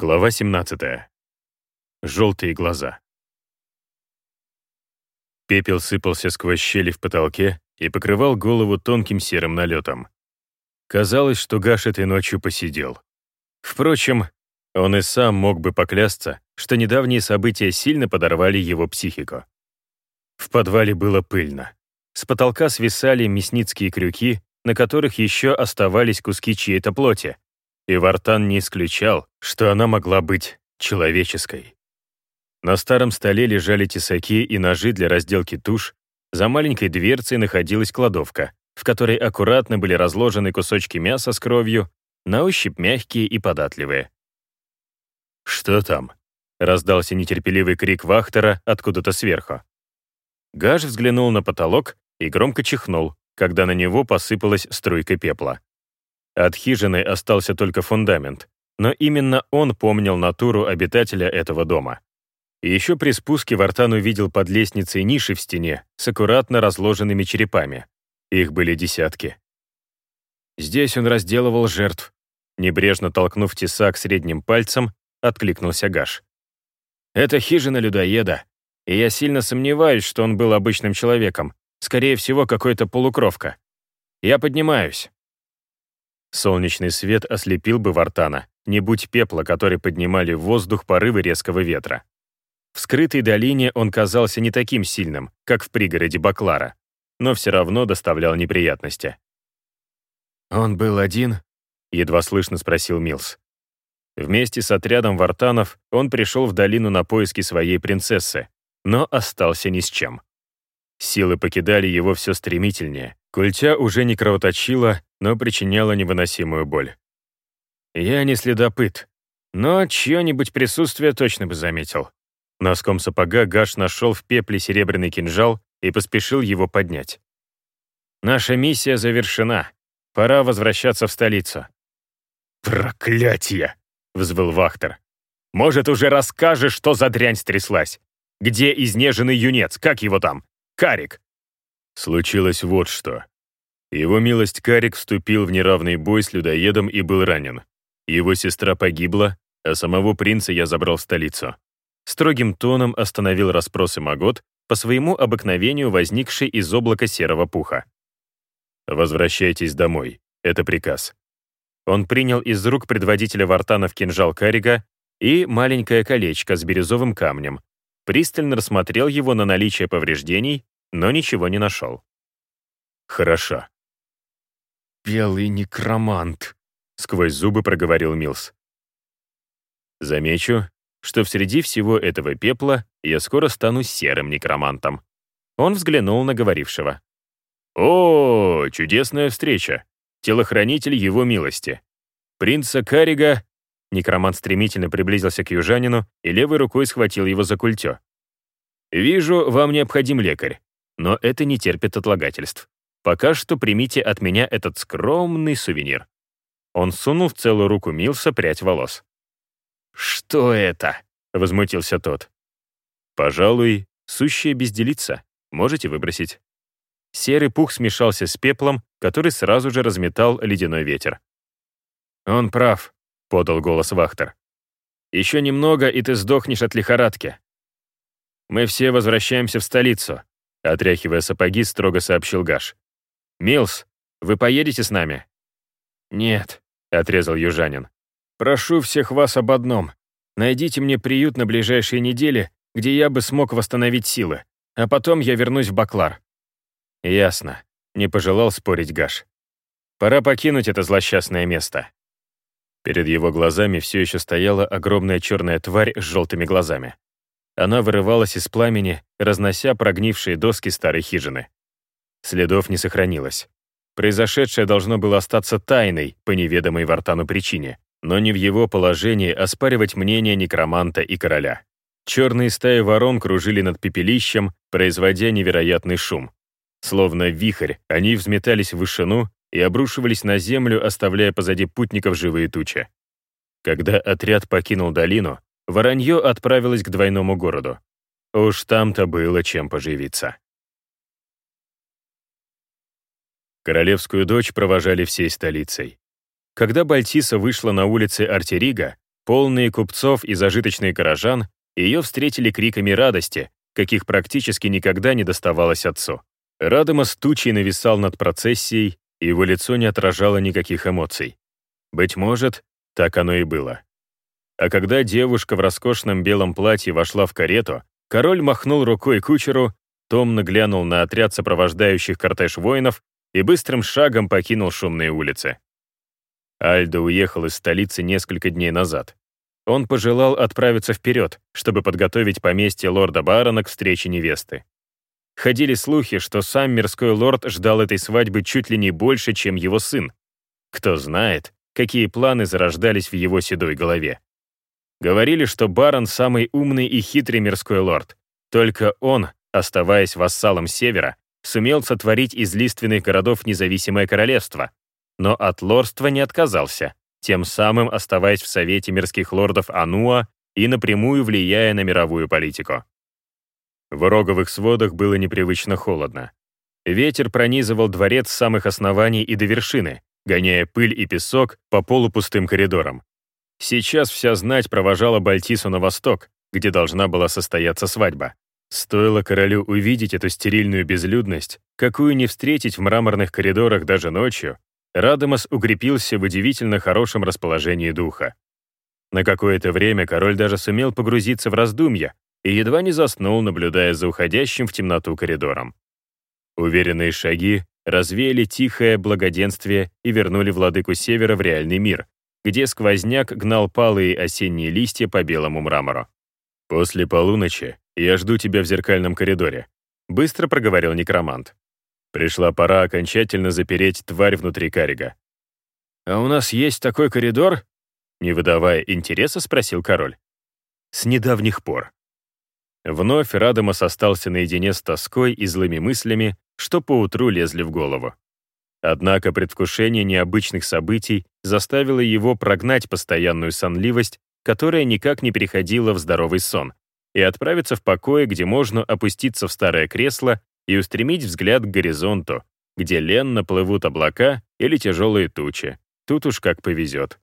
Глава 17. Желтые глаза. Пепел сыпался сквозь щели в потолке и покрывал голову тонким серым налетом. Казалось, что Гаш этой ночью посидел. Впрочем, он и сам мог бы поклясться, что недавние события сильно подорвали его психику. В подвале было пыльно. С потолка свисали мясницкие крюки, на которых еще оставались куски чьей-то плоти, и Вартан не исключал, что она могла быть человеческой. На старом столе лежали тесаки и ножи для разделки туш, за маленькой дверцей находилась кладовка, в которой аккуратно были разложены кусочки мяса с кровью, на ощупь мягкие и податливые. «Что там?» — раздался нетерпеливый крик Вахтера откуда-то сверху. Гаш взглянул на потолок и громко чихнул, когда на него посыпалась струйка пепла. От хижины остался только фундамент, но именно он помнил натуру обитателя этого дома. Еще при спуске Вартан увидел под лестницей ниши в стене с аккуратно разложенными черепами. Их были десятки. Здесь он разделывал жертв. Небрежно толкнув тесак средним пальцем, откликнулся Гаш. «Это хижина людоеда, и я сильно сомневаюсь, что он был обычным человеком. Скорее всего, какой-то полукровка. Я поднимаюсь». Солнечный свет ослепил бы Вартана, не будь пепла, который поднимали в воздух порывы резкого ветра. В скрытой долине он казался не таким сильным, как в пригороде Баклара, но все равно доставлял неприятности. «Он был один?» — едва слышно спросил Милс. Вместе с отрядом вартанов он пришел в долину на поиски своей принцессы, но остался ни с чем. Силы покидали его все стремительнее. Культя уже не кровоточила, но причиняла невыносимую боль. Я не следопыт, но чье-нибудь присутствие точно бы заметил. Носком сапога Гаш нашел в пепле серебряный кинжал и поспешил его поднять. «Наша миссия завершена. Пора возвращаться в столицу». «Проклятие!» — взвыл Вахтер. «Может, уже расскажешь, что за дрянь стряслась? Где изнеженный юнец? Как его там? Карик!» Случилось вот что. Его милость Карик вступил в неравный бой с людоедом и был ранен. Его сестра погибла, а самого принца я забрал в столицу. Строгим тоном остановил расспросы Магот, по своему обыкновению возникший из облака серого пуха. «Возвращайтесь домой. Это приказ». Он принял из рук предводителя Вартанов кинжал Карига и маленькое колечко с бирюзовым камнем, пристально рассмотрел его на наличие повреждений но ничего не нашел. «Хорошо». «Белый некромант», — сквозь зубы проговорил Милс. «Замечу, что среди всего этого пепла я скоро стану серым некромантом». Он взглянул на говорившего. «О, чудесная встреча! Телохранитель его милости. Принца Карига...» Некромант стремительно приблизился к южанину и левой рукой схватил его за культё. «Вижу, вам необходим лекарь. Но это не терпит отлагательств. Пока что примите от меня этот скромный сувенир». Он сунул в целую руку Милса прядь волос. «Что это?» — возмутился тот. «Пожалуй, сущая безделица. Можете выбросить». Серый пух смешался с пеплом, который сразу же разметал ледяной ветер. «Он прав», — подал голос Вахтер. «Еще немного, и ты сдохнешь от лихорадки. Мы все возвращаемся в столицу. Отряхивая сапоги, строго сообщил Гаш. «Милс, вы поедете с нами?» «Нет», — отрезал южанин. «Прошу всех вас об одном. Найдите мне приют на ближайшие недели, где я бы смог восстановить силы, а потом я вернусь в Баклар». «Ясно», — не пожелал спорить Гаш. «Пора покинуть это злосчастное место». Перед его глазами все еще стояла огромная черная тварь с желтыми глазами. Она вырывалась из пламени, разнося прогнившие доски старой хижины. Следов не сохранилось. Произошедшее должно было остаться тайной по неведомой Вартану причине, но не в его положении оспаривать мнение некроманта и короля. Черные стаи ворон кружили над пепелищем, производя невероятный шум. Словно вихрь, они взметались в вышину и обрушивались на землю, оставляя позади путников живые тучи. Когда отряд покинул долину, Воронье отправилось к двойному городу. Уж там-то было чем поживиться. Королевскую дочь провожали всей столицей. Когда Бальтиса вышла на улицы Артерига, Полные купцов и зажиточные горожан ее встретили криками радости, каких практически никогда не доставалось отцу. Радомас тучей нависал над процессией, и его лицо не отражало никаких эмоций. Быть может, так оно и было. А когда девушка в роскошном белом платье вошла в карету, король махнул рукой кучеру, томно глянул на отряд сопровождающих кортеж воинов и быстрым шагом покинул шумные улицы. Альдо уехал из столицы несколько дней назад. Он пожелал отправиться вперед, чтобы подготовить поместье лорда Барона к встрече невесты. Ходили слухи, что сам мирской лорд ждал этой свадьбы чуть ли не больше, чем его сын. Кто знает, какие планы зарождались в его седой голове. Говорили, что барон самый умный и хитрый мирской лорд. Только он, оставаясь вассалом Севера, сумел сотворить из лиственных городов независимое королевство, но от лордства не отказался, тем самым оставаясь в Совете мирских лордов Ануа и напрямую влияя на мировую политику. В роговых сводах было непривычно холодно. Ветер пронизывал дворец с самых оснований и до вершины, гоняя пыль и песок по полупустым коридорам. Сейчас вся знать провожала Бальтису на восток, где должна была состояться свадьба. Стоило королю увидеть эту стерильную безлюдность, какую не встретить в мраморных коридорах даже ночью, Радомас укрепился в удивительно хорошем расположении духа. На какое-то время король даже сумел погрузиться в раздумья, и едва не заснул, наблюдая за уходящим в темноту коридором. Уверенные шаги развеяли тихое благоденствие и вернули владыку Севера в реальный мир, где сквозняк гнал палые осенние листья по белому мрамору. «После полуночи я жду тебя в зеркальном коридоре», — быстро проговорил некромант. Пришла пора окончательно запереть тварь внутри карига. «А у нас есть такой коридор?» Не выдавая интереса, спросил король. «С недавних пор», Вновь Радомас остался наедине с тоской и злыми мыслями, что поутру лезли в голову. Однако предвкушение необычных событий заставило его прогнать постоянную сонливость, которая никак не переходила в здоровый сон, и отправиться в покое, где можно опуститься в старое кресло и устремить взгляд к горизонту, где ленно плывут облака или тяжелые тучи. Тут уж как повезет.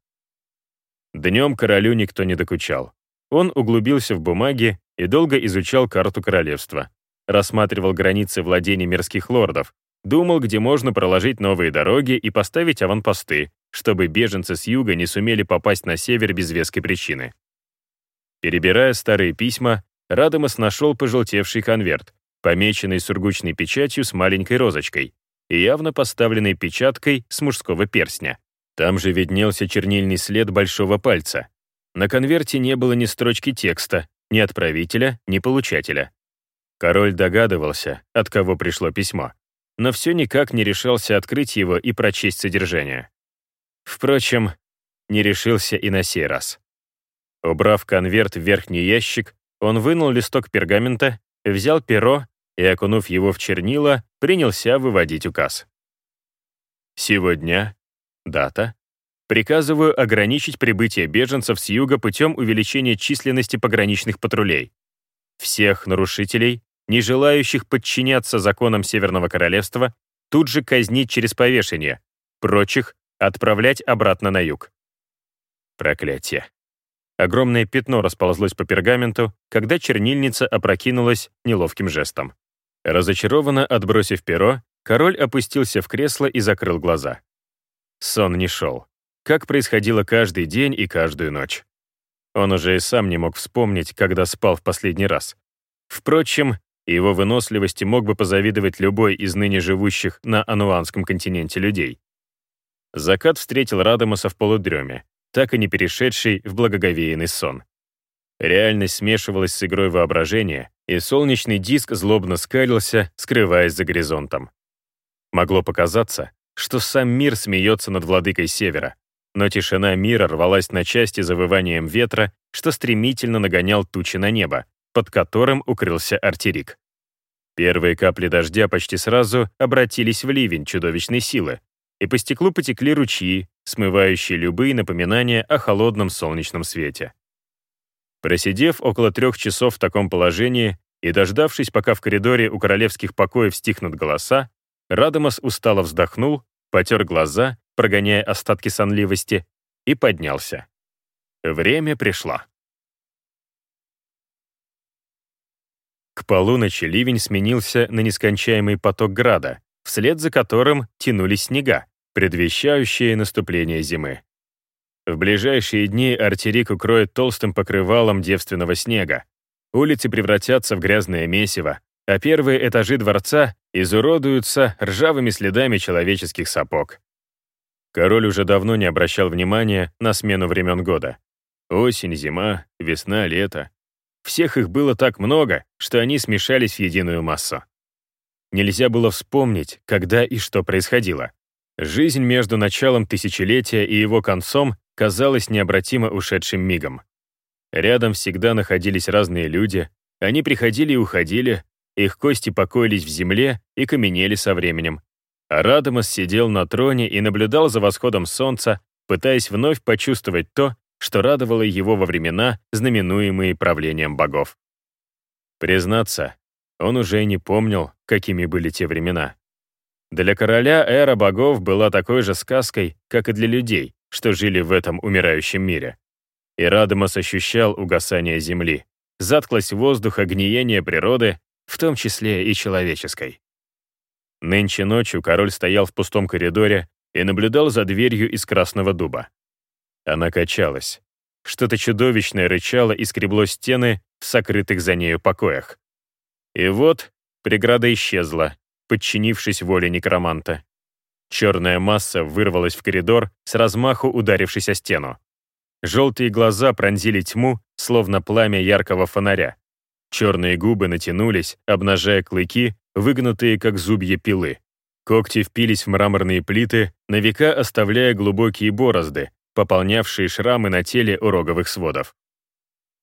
Днем королю никто не докучал. Он углубился в бумаги и долго изучал карту королевства. Рассматривал границы владений мирских лордов, думал, где можно проложить новые дороги и поставить аванпосты, чтобы беженцы с юга не сумели попасть на север без веской причины. Перебирая старые письма, Радомас нашел пожелтевший конверт, помеченный сургучной печатью с маленькой розочкой и явно поставленной печаткой с мужского перстня. Там же виднелся чернильный след большого пальца. На конверте не было ни строчки текста, ни отправителя, ни получателя. Король догадывался, от кого пришло письмо, но все никак не решался открыть его и прочесть содержание. Впрочем, не решился и на сей раз. Убрав конверт в верхний ящик, он вынул листок пергамента, взял перо и, окунув его в чернила, принялся выводить указ. Сегодня, дата, Приказываю ограничить прибытие беженцев с юга путем увеличения численности пограничных патрулей. Всех нарушителей, не желающих подчиняться законам Северного Королевства, тут же казнить через повешение, прочих отправлять обратно на юг. Проклятие. Огромное пятно расползлось по пергаменту, когда чернильница опрокинулась неловким жестом. Разочарованно отбросив перо, король опустился в кресло и закрыл глаза. Сон не шел как происходило каждый день и каждую ночь. Он уже и сам не мог вспомнить, когда спал в последний раз. Впрочем, его выносливости мог бы позавидовать любой из ныне живущих на Ануанском континенте людей. Закат встретил Радамаса в полудреме, так и не перешедший в благоговейный сон. Реальность смешивалась с игрой воображения, и солнечный диск злобно скалился, скрываясь за горизонтом. Могло показаться, что сам мир смеется над владыкой Севера, но тишина мира рвалась на части завыванием ветра, что стремительно нагонял тучи на небо, под которым укрылся артерик. Первые капли дождя почти сразу обратились в ливень чудовищной силы, и по стеклу потекли ручьи, смывающие любые напоминания о холодном солнечном свете. Просидев около трех часов в таком положении и дождавшись, пока в коридоре у королевских покоев стихнут голоса, Радомас устало вздохнул, потер глаза прогоняя остатки сонливости, и поднялся. Время пришло. К полуночи ливень сменился на нескончаемый поток града, вслед за которым тянулись снега, предвещающие наступление зимы. В ближайшие дни Артерик укроет толстым покрывалом девственного снега. Улицы превратятся в грязное месиво, а первые этажи дворца изуродуются ржавыми следами человеческих сапог. Король уже давно не обращал внимания на смену времен года. Осень, зима, весна, лето. Всех их было так много, что они смешались в единую массу. Нельзя было вспомнить, когда и что происходило. Жизнь между началом тысячелетия и его концом казалась необратимо ушедшим мигом. Рядом всегда находились разные люди, они приходили и уходили, их кости покоились в земле и каменели со временем. А Радамас сидел на троне и наблюдал за восходом солнца, пытаясь вновь почувствовать то, что радовало его во времена, знаменуемые правлением богов. Признаться, он уже не помнил, какими были те времена. Для короля эра богов была такой же сказкой, как и для людей, что жили в этом умирающем мире. И Радамас ощущал угасание земли, затклость воздуха, гниение природы, в том числе и человеческой. Нынче ночью король стоял в пустом коридоре и наблюдал за дверью из красного дуба. Она качалась. Что-то чудовищное рычало и скребло стены в сокрытых за нею покоях. И вот преграда исчезла, подчинившись воле некроманта. Черная масса вырвалась в коридор, с размаху ударившись о стену. Желтые глаза пронзили тьму, словно пламя яркого фонаря. Черные губы натянулись, обнажая клыки, выгнутые как зубья пилы. Когти впились в мраморные плиты, на века оставляя глубокие борозды, пополнявшие шрамы на теле уроговых сводов.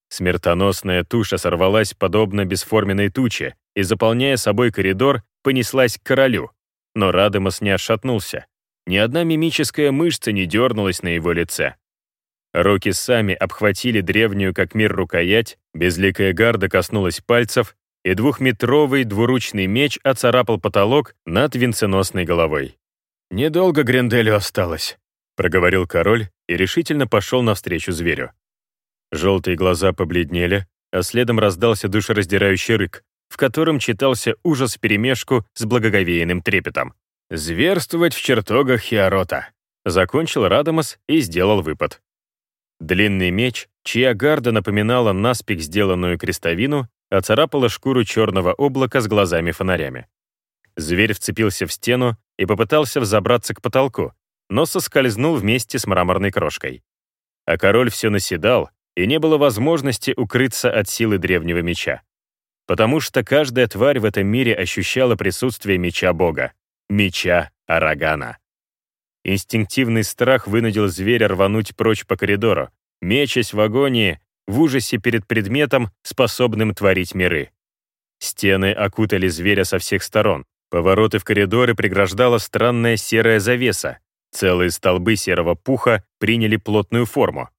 Смертоносная туша сорвалась подобно бесформенной туче и, заполняя собой коридор, понеслась к королю. Но Радемос не отшатнулся. Ни одна мимическая мышца не дернулась на его лице. Руки сами обхватили древнюю как мир рукоять, безликая гарда коснулась пальцев, и двухметровый двуручный меч оцарапал потолок над венценосной головой. «Недолго Гренделю осталось», — проговорил король и решительно пошел навстречу зверю. Желтые глаза побледнели, а следом раздался душераздирающий рык, в котором читался ужас вперемешку с благоговейным трепетом. «Зверствовать в чертогах Хиарота», — закончил Радамас и сделал выпад. Длинный меч, чья гарда напоминала наспех сделанную крестовину, оцарапала шкуру черного облака с глазами-фонарями. Зверь вцепился в стену и попытался взобраться к потолку, но соскользнул вместе с мраморной крошкой. А король все наседал, и не было возможности укрыться от силы древнего меча. Потому что каждая тварь в этом мире ощущала присутствие меча Бога, меча Арагана. Инстинктивный страх вынудил зверя рвануть прочь по коридору, мечась в агонии в ужасе перед предметом, способным творить миры. Стены окутали зверя со всех сторон. Повороты в коридоре преграждала странная серая завеса. Целые столбы серого пуха приняли плотную форму.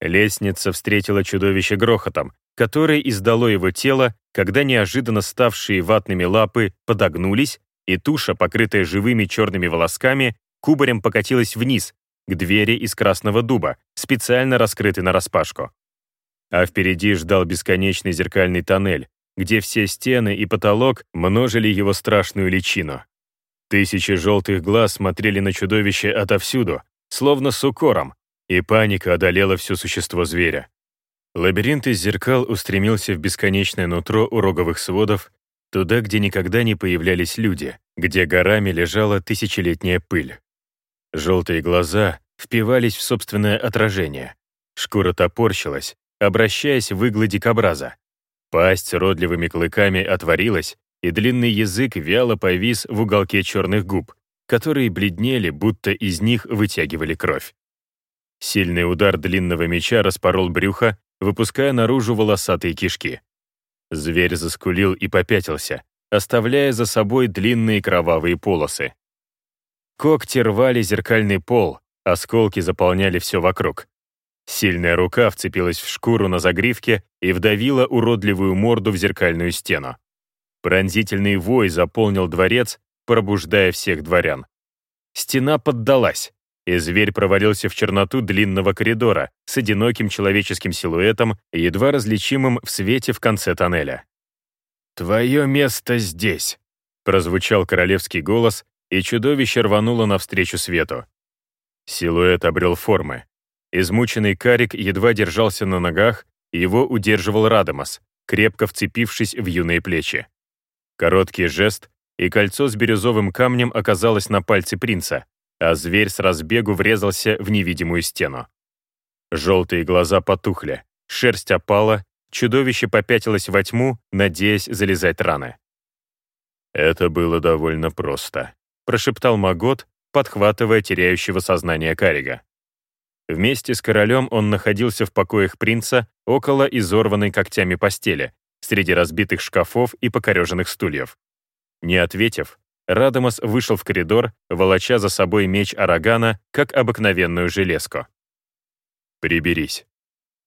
Лестница встретила чудовище грохотом, который издало его тело, когда неожиданно ставшие ватными лапы подогнулись, и туша, покрытая живыми черными волосками, кубарем покатилась вниз, к двери из красного дуба, специально раскрытой нараспашку а впереди ждал бесконечный зеркальный тоннель, где все стены и потолок множили его страшную личину. Тысячи желтых глаз смотрели на чудовище отовсюду, словно с укором, и паника одолела все существо зверя. Лабиринт из зеркал устремился в бесконечное нутро уроговых сводов, туда, где никогда не появлялись люди, где горами лежала тысячелетняя пыль. Желтые глаза впивались в собственное отражение. Шкура топорщилась, обращаясь в иглы дикобраза. Пасть родливыми клыками отворилась, и длинный язык вяло повис в уголке черных губ, которые бледнели, будто из них вытягивали кровь. Сильный удар длинного меча распорол брюхо, выпуская наружу волосатые кишки. Зверь заскулил и попятился, оставляя за собой длинные кровавые полосы. Когти рвали зеркальный пол, осколки заполняли все вокруг. Сильная рука вцепилась в шкуру на загривке и вдавила уродливую морду в зеркальную стену. Пронзительный вой заполнил дворец, пробуждая всех дворян. Стена поддалась. И зверь провалился в черноту длинного коридора с одиноким человеческим силуэтом, едва различимым в свете в конце тоннеля. «Твое место здесь», — прозвучал королевский голос, и чудовище рвануло навстречу свету. Силуэт обрел формы. Измученный карик едва держался на ногах, его удерживал Радамас, крепко вцепившись в юные плечи. Короткий жест, и кольцо с бирюзовым камнем оказалось на пальце принца, а зверь с разбегу врезался в невидимую стену. Желтые глаза потухли, шерсть опала, чудовище попятилось во тьму, надеясь залезать раны. «Это было довольно просто», — прошептал Магот, подхватывая теряющего сознание Карига. Вместе с королем он находился в покоях принца около изорванной когтями постели, среди разбитых шкафов и покореженных стульев. Не ответив, Радамас вышел в коридор, волоча за собой меч Арагана, как обыкновенную железку. «Приберись».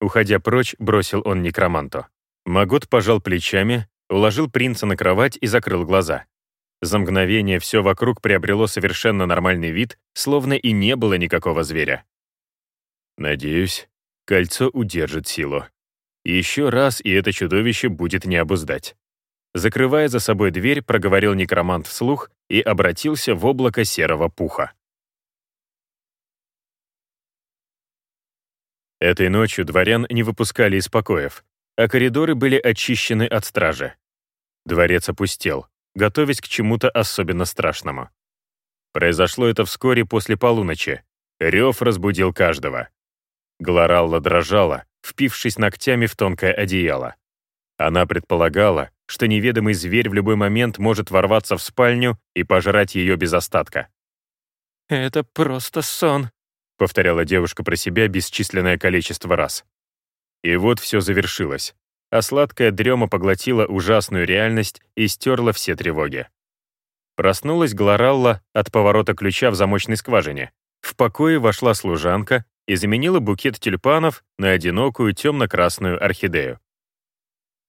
Уходя прочь, бросил он некроманту. Магот пожал плечами, уложил принца на кровать и закрыл глаза. За мгновение все вокруг приобрело совершенно нормальный вид, словно и не было никакого зверя. Надеюсь, кольцо удержит силу. Еще раз, и это чудовище будет не обуздать. Закрывая за собой дверь, проговорил некромант вслух и обратился в облако серого пуха. Этой ночью дворян не выпускали из покоев, а коридоры были очищены от стражи. Дворец опустел, готовясь к чему-то особенно страшному. Произошло это вскоре после полуночи. Рев разбудил каждого. Глоралла дрожала, впившись ногтями в тонкое одеяло. Она предполагала, что неведомый зверь в любой момент может ворваться в спальню и пожрать ее без остатка. «Это просто сон», — повторяла девушка про себя бесчисленное количество раз. И вот все завершилось, а сладкая дрема поглотила ужасную реальность и стерла все тревоги. Проснулась Глоралла от поворота ключа в замочной скважине. В покое вошла служанка и заменила букет тюльпанов на одинокую темно-красную орхидею.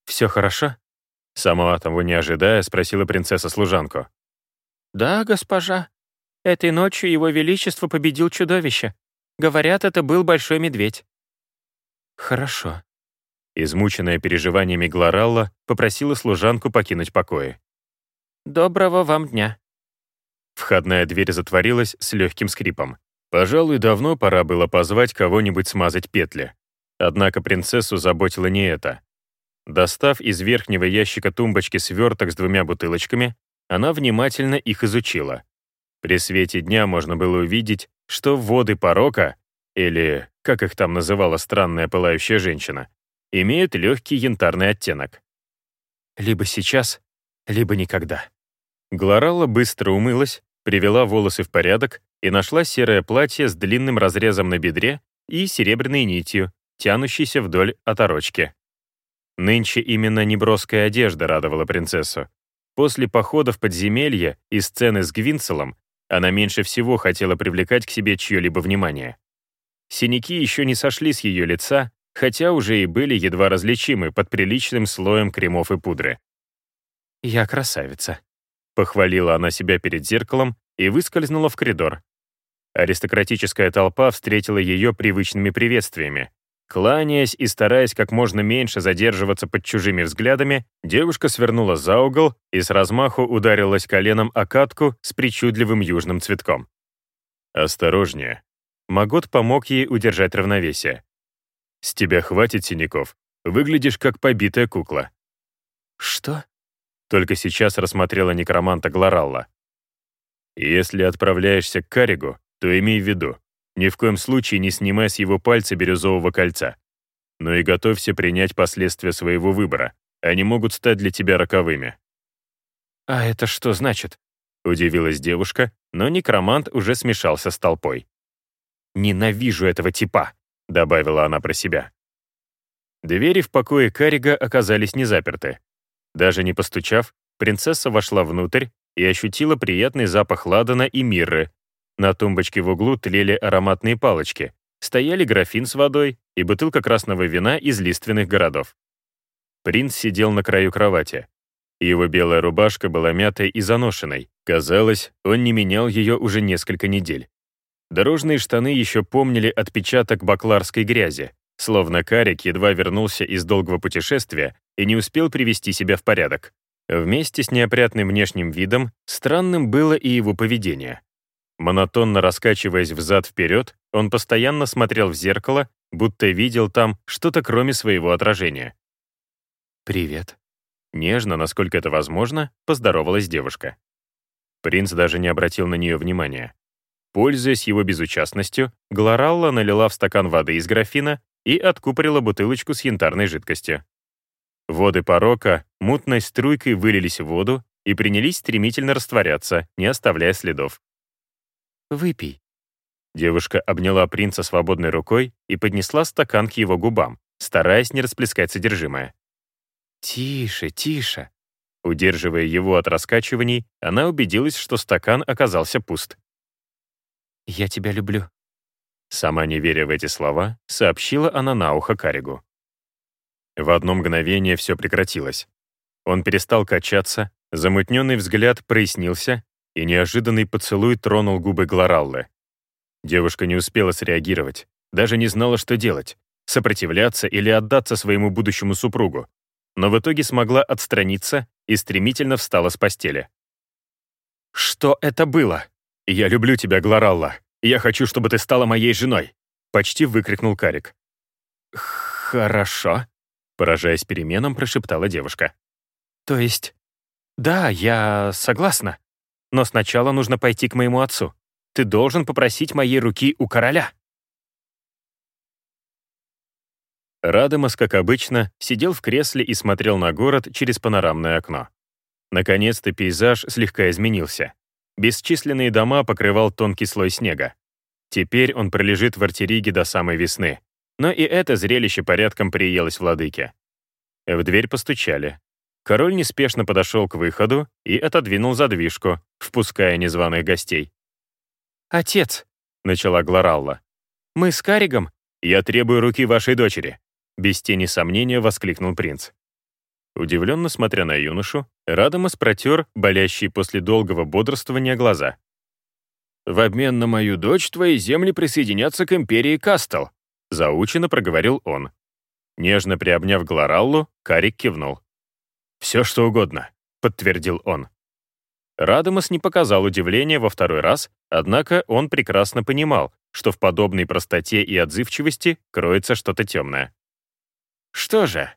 «Все хорошо?» Сама того не ожидая, спросила принцесса служанку. «Да, госпожа. Этой ночью его величество победил чудовище. Говорят, это был большой медведь». «Хорошо». Измученная переживаниями Глоралла попросила служанку покинуть покои. «Доброго вам дня». Входная дверь затворилась с легким скрипом. Пожалуй, давно пора было позвать кого-нибудь смазать петли. Однако принцессу заботило не это. Достав из верхнего ящика тумбочки сверток с двумя бутылочками, она внимательно их изучила. При свете дня можно было увидеть, что воды порока, или, как их там называла странная пылающая женщина, имеют легкий янтарный оттенок. Либо сейчас, либо никогда. Глоралла быстро умылась, привела волосы в порядок и нашла серое платье с длинным разрезом на бедре и серебряной нитью, тянущейся вдоль оторочки. Нынче именно неброская одежда радовала принцессу. После похода в подземелье и сцены с Гвинцелом она меньше всего хотела привлекать к себе чье-либо внимание. Синяки еще не сошли с ее лица, хотя уже и были едва различимы под приличным слоем кремов и пудры. «Я красавица», — похвалила она себя перед зеркалом и выскользнула в коридор. Аристократическая толпа встретила ее привычными приветствиями, Кланяясь и стараясь как можно меньше задерживаться под чужими взглядами, девушка свернула за угол и с размаху ударилась коленом о катку с причудливым южным цветком. «Осторожнее». Магот помог ей удержать равновесие. «С тебя хватит синяков. Выглядишь как побитая кукла». «Что?» Только сейчас рассмотрела некроманта Глоралла. «Если отправляешься к Каригу, то имей в виду, ни в коем случае не снимай с его пальца бирюзового кольца. Но и готовься принять последствия своего выбора. Они могут стать для тебя роковыми. «А это что значит?» — удивилась девушка, но некромант уже смешался с толпой. «Ненавижу этого типа», — добавила она про себя. Двери в покое Карига оказались не заперты. Даже не постучав, принцесса вошла внутрь и ощутила приятный запах ладана и мирры, на тумбочке в углу тлели ароматные палочки, стояли графин с водой и бутылка красного вина из лиственных городов. Принц сидел на краю кровати. Его белая рубашка была мятой и заношенной. Казалось, он не менял ее уже несколько недель. Дорожные штаны еще помнили отпечаток бакларской грязи, словно Карик едва вернулся из долгого путешествия и не успел привести себя в порядок. Вместе с неопрятным внешним видом странным было и его поведение. Монотонно раскачиваясь взад-вперед, он постоянно смотрел в зеркало, будто видел там что-то кроме своего отражения. «Привет». Нежно, насколько это возможно, поздоровалась девушка. Принц даже не обратил на нее внимания. Пользуясь его безучастностью, Глоралла налила в стакан воды из графина и откупорила бутылочку с янтарной жидкостью. Воды порока мутной струйкой вылились в воду и принялись стремительно растворяться, не оставляя следов. «Выпей». Девушка обняла принца свободной рукой и поднесла стакан к его губам, стараясь не расплескать содержимое. «Тише, тише». Удерживая его от раскачиваний, она убедилась, что стакан оказался пуст. «Я тебя люблю». Сама не веря в эти слова, сообщила она на ухо Каригу. В одно мгновение все прекратилось. Он перестал качаться, замутненный взгляд прояснился, и неожиданный поцелуй тронул губы Глораллы. Девушка не успела среагировать, даже не знала, что делать — сопротивляться или отдаться своему будущему супругу, но в итоге смогла отстраниться и стремительно встала с постели. «Что это было? Я люблю тебя, Глоралла. Я хочу, чтобы ты стала моей женой!» — почти выкрикнул Карик. «Хорошо», Поражаясь переменам, прошептала девушка. «То есть...» «Да, я согласна. Но сначала нужно пойти к моему отцу. Ты должен попросить моей руки у короля». Радомас, как обычно, сидел в кресле и смотрел на город через панорамное окно. Наконец-то пейзаж слегка изменился. Бесчисленные дома покрывал тонкий слой снега. Теперь он пролежит в Артериге до самой весны. Но и это зрелище порядком приелось владыке. В дверь постучали. Король неспешно подошел к выходу и отодвинул задвижку, впуская незваных гостей. «Отец», — начала Глоралла, — «мы с Каригом...» «Я требую руки вашей дочери», — без тени сомнения воскликнул принц. Удивленно смотря на юношу, Радомас протер болящие после долгого бодрствования глаза. «В обмен на мою дочь твои земли присоединятся к империи Кастел», Заучено проговорил он. Нежно приобняв Глораллу, Карик кивнул. «Все, что угодно», — подтвердил он. Радомас не показал удивления во второй раз, однако он прекрасно понимал, что в подобной простоте и отзывчивости кроется что-то темное. «Что же,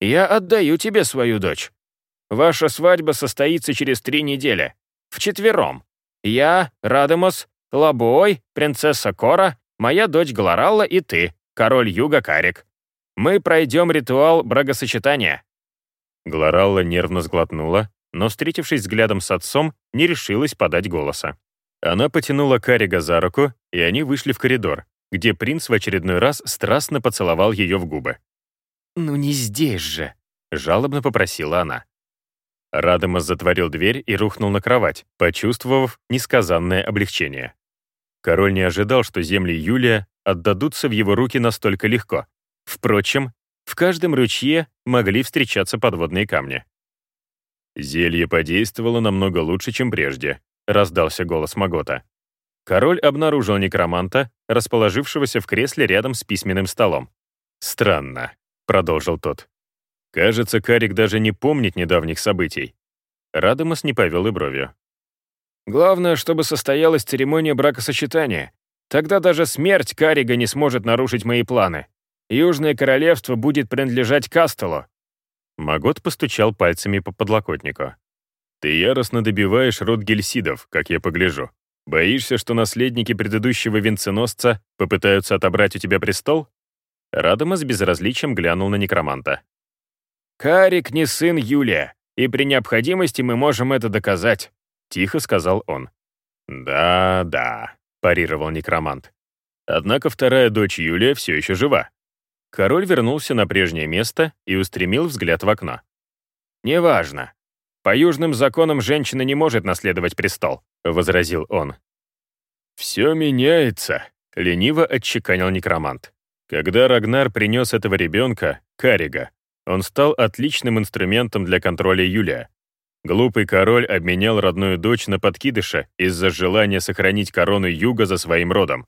я отдаю тебе свою дочь. Ваша свадьба состоится через три недели. Вчетвером. Я, Радомас, Лобой, принцесса Кора моя дочь Глоралла и ты, король Юга Карик. Мы пройдем ритуал брагосочетания». Глоралла нервно сглотнула, но, встретившись взглядом с отцом, не решилась подать голоса. Она потянула Карига за руку, и они вышли в коридор, где принц в очередной раз страстно поцеловал ее в губы. «Ну не здесь же!» — жалобно попросила она. Радомас затворил дверь и рухнул на кровать, почувствовав несказанное облегчение. Король не ожидал, что земли Юлия отдадутся в его руки настолько легко. Впрочем, в каждом ручье могли встречаться подводные камни. «Зелье подействовало намного лучше, чем прежде», — раздался голос Магота. Король обнаружил некроманта, расположившегося в кресле рядом с письменным столом. «Странно», — продолжил тот. «Кажется, Карик даже не помнит недавних событий». Радомас не повел и бровью. Главное, чтобы состоялась церемония бракосочетания. Тогда даже смерть Карига не сможет нарушить мои планы. Южное королевство будет принадлежать Кастелу». Магот постучал пальцами по подлокотнику. «Ты яростно добиваешь род гельсидов, как я погляжу. Боишься, что наследники предыдущего венценосца попытаются отобрать у тебя престол?» Радома с безразличием глянул на некроманта. «Карик не сын Юлия, и при необходимости мы можем это доказать. — тихо сказал он. «Да, да», — парировал некромант. Однако вторая дочь Юлия все еще жива. Король вернулся на прежнее место и устремил взгляд в окно. «Неважно. По южным законам женщина не может наследовать престол», — возразил он. «Все меняется», — лениво отчеканил некромант. Когда Рагнар принес этого ребенка, Карига, он стал отличным инструментом для контроля Юлия. Глупый король обменял родную дочь на подкидыша из-за желания сохранить корону Юга за своим родом.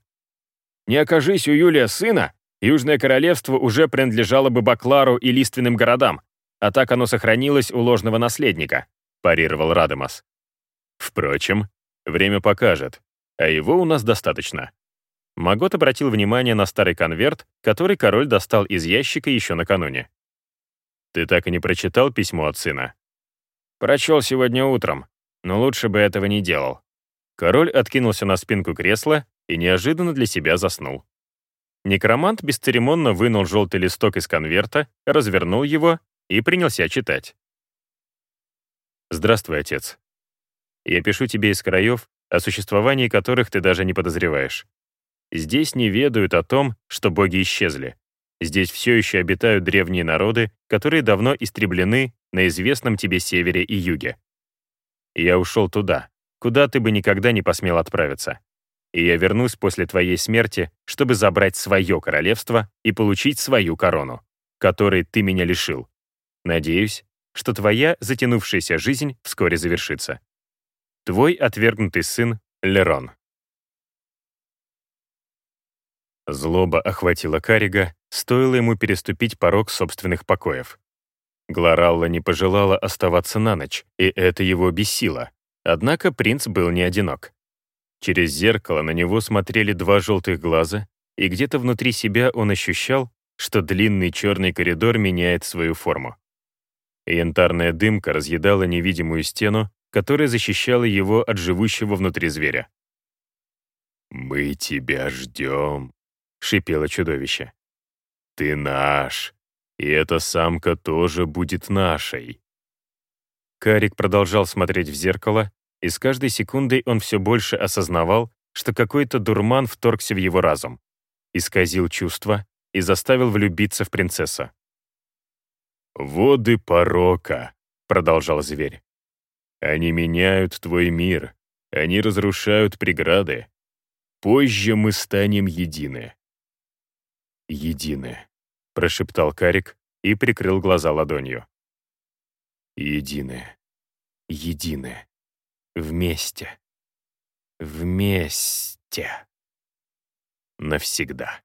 Не окажись у Юлия сына, Южное королевство уже принадлежало бы Баклару и лиственным городам, а так оно сохранилось у ложного наследника», — парировал Радамас. «Впрочем, время покажет, а его у нас достаточно». Магот обратил внимание на старый конверт, который король достал из ящика еще накануне. «Ты так и не прочитал письмо от сына?» «Прочел сегодня утром, но лучше бы этого не делал». Король откинулся на спинку кресла и неожиданно для себя заснул. Некромант бесцеремонно вынул желтый листок из конверта, развернул его и принялся читать. «Здравствуй, отец. Я пишу тебе из краев, о существовании которых ты даже не подозреваешь. Здесь не ведают о том, что боги исчезли. Здесь все еще обитают древние народы, которые давно истреблены на известном тебе севере и юге. Я ушел туда, куда ты бы никогда не посмел отправиться и я вернусь после твоей смерти, чтобы забрать свое королевство и получить свою корону, которой ты меня лишил. Надеюсь, что твоя затянувшаяся жизнь вскоре завершится. Твой отвергнутый сын Лерон. Злоба охватила Карига, стоило ему переступить порог собственных покоев. Глоралла не пожелала оставаться на ночь, и это его бесило. Однако принц был не одинок. Через зеркало на него смотрели два желтых глаза, и где-то внутри себя он ощущал, что длинный черный коридор меняет свою форму. Янтарная дымка разъедала невидимую стену, которая защищала его от живущего внутри зверя. «Мы тебя ждем», — шипело чудовище. «Ты наш, и эта самка тоже будет нашей». Карик продолжал смотреть в зеркало, и с каждой секундой он все больше осознавал, что какой-то дурман вторгся в его разум, исказил чувства и заставил влюбиться в принцессу. «Воды порока», — продолжал зверь. «Они меняют твой мир, они разрушают преграды. Позже мы станем едины». «Едины», — прошептал Карик и прикрыл глаза ладонью. «Едины, едины». Вместе. Вместе. Навсегда.